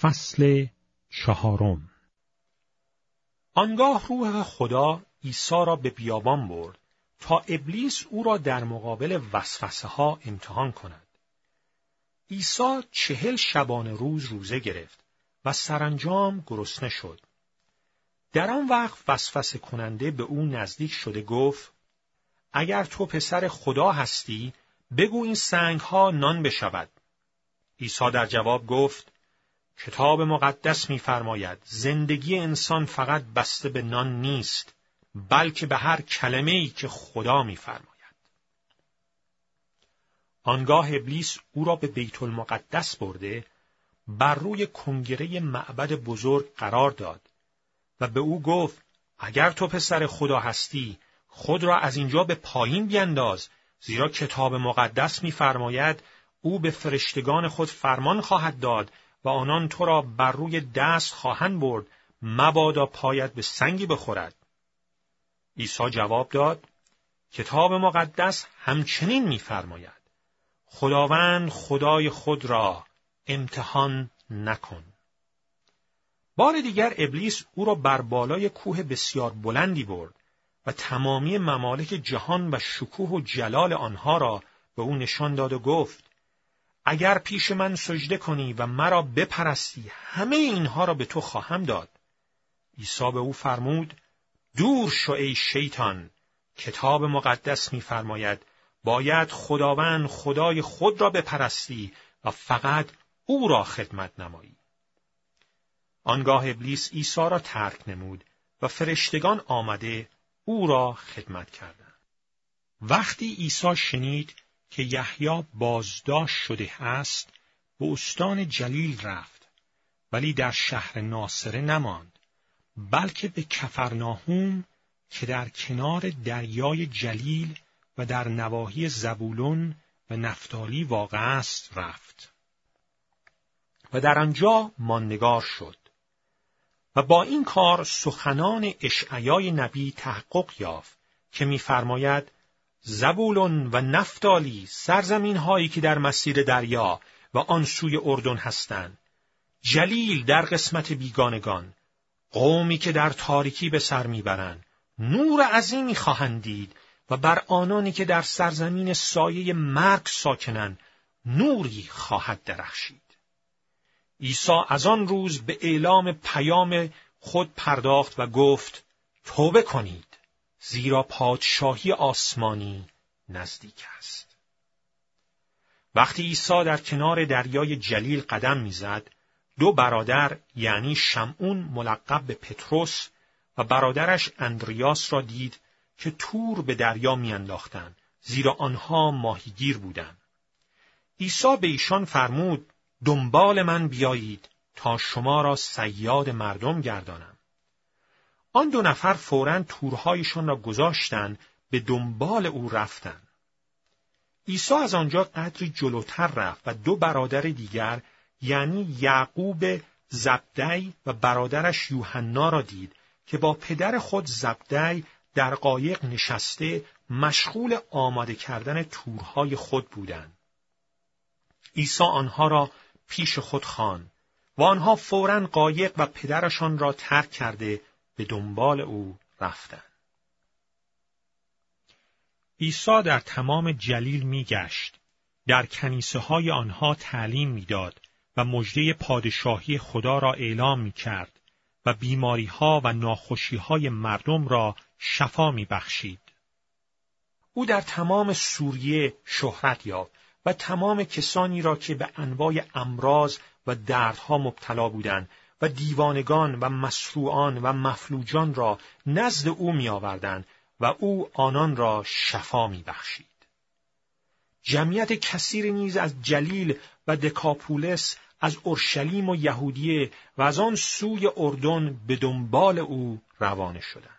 فصل چهارم آنگاه روح خدا عیسی را به بیابان برد تا ابلیس او را در مقابل وسوسه ها امتحان کند. عیسی چهل شبانه روز روزه گرفت و سرانجام گرسنه شد. در آن وقت وسوسه کننده به او نزدیک شده گفت اگر تو پسر خدا هستی بگو این سنگ ها نان بشود. عیسی در جواب گفت کتاب مقدس می‌فرماید زندگی انسان فقط بسته به نان نیست بلکه به هر کلمه ای که خدا می‌فرماید. آنگاه ابلیس او را به بیت المقدس برده بر روی کنگره معبد بزرگ قرار داد و به او گفت اگر تو پسر خدا هستی خود را از اینجا به پایین بینداز زیرا کتاب مقدس می‌فرماید او به فرشتگان خود فرمان خواهد داد و آنان تو را بر روی دست خواهند برد مبادا پایت به سنگی بخورد. عیسی جواب داد کتاب مقدس همچنین می‌فرماید. خداوند خدای خود را امتحان نکن. بار دیگر ابلیس او را بر بالای کوه بسیار بلندی برد و تمامی ممالک جهان و شکوه و جلال آنها را به او نشان داد و گفت اگر پیش من سجده کنی و مرا بپرستی همه اینها را به تو خواهم داد. عیسی به او فرمود دور شو ای شیطان. کتاب مقدس می‌فرماید باید خداوند خدای خود را بپرستی و فقط او را خدمت نمایی. آنگاه ابلیس عیسی را ترک نمود و فرشتگان آمده او را خدمت کردند. وقتی عیسی شنید که یحیی بازداشت شده است به استان جلیل رفت ولی در شهر ناصره نماند بلکه به کفرناهوم که در کنار دریای جلیل و در نواحی زبولون و نفتالی واقع است رفت. و در آنجا ماندگار شد. و با این کار سخنان اشعیای نبی تحقق یافت که می‌فرماید زبولون و نفتالی سرزمین هایی که در مسیر دریا و آن سوی اردن هستند. جلیل در قسمت بیگانگان قومی که در تاریکی به سر می‌برند. نور عظیمی خواهند دید و بر آنانی که در سرزمین سایه مرگ ساکنند نوری خواهد درخشید. عیسی از آن روز به اعلام پیام خود پرداخت و گفت توبه کنید. زیرا پادشاهی آسمانی نزدیک است. وقتی عیسی در کنار دریای جلیل قدم می‌زد، دو برادر یعنی شمعون ملقب به پتروس و برادرش اندریاس را دید که تور به دریا میانداختند زیرا آنها ماهیگیر بودند. عیسی به ایشان فرمود دنبال من بیایید تا شما را سیاد مردم گردانم. آن دو نفر فورا تورهایشان را گذاشتند به دنبال او رفتند. عیسی از آنجا قدری جلوتر رفت و دو برادر دیگر یعنی یعقوب زبدی و برادرش یوحنا را دید که با پدر خود زبدی در قایق نشسته مشغول آماده کردن تورهای خود بودند. عیسی آنها را پیش خود خواند و آنها فورا قایق و پدرشان را ترک کرده به دنبال او رفتند. عیسی در تمام جلیل میگشت، در کنیسه های آنها تعلیم می‌داد و مژده پادشاهی خدا را اعلام می کرد و بیماری ها و ناخوشی های مردم را شفا می بخشید. او در تمام سوریه شهرت یافت و تمام کسانی را که به انواع امراض و دردها مبتلا بودند و دیوانگان و مسروعان و مفلوجان را نزد او می آوردند و او آنان را شفا می بخشید. جمعیت کثیر نیز از جلیل و دکاپولس از اورشلیم و یهودیه و از آن سوی اردن به دنبال او روانه شدند.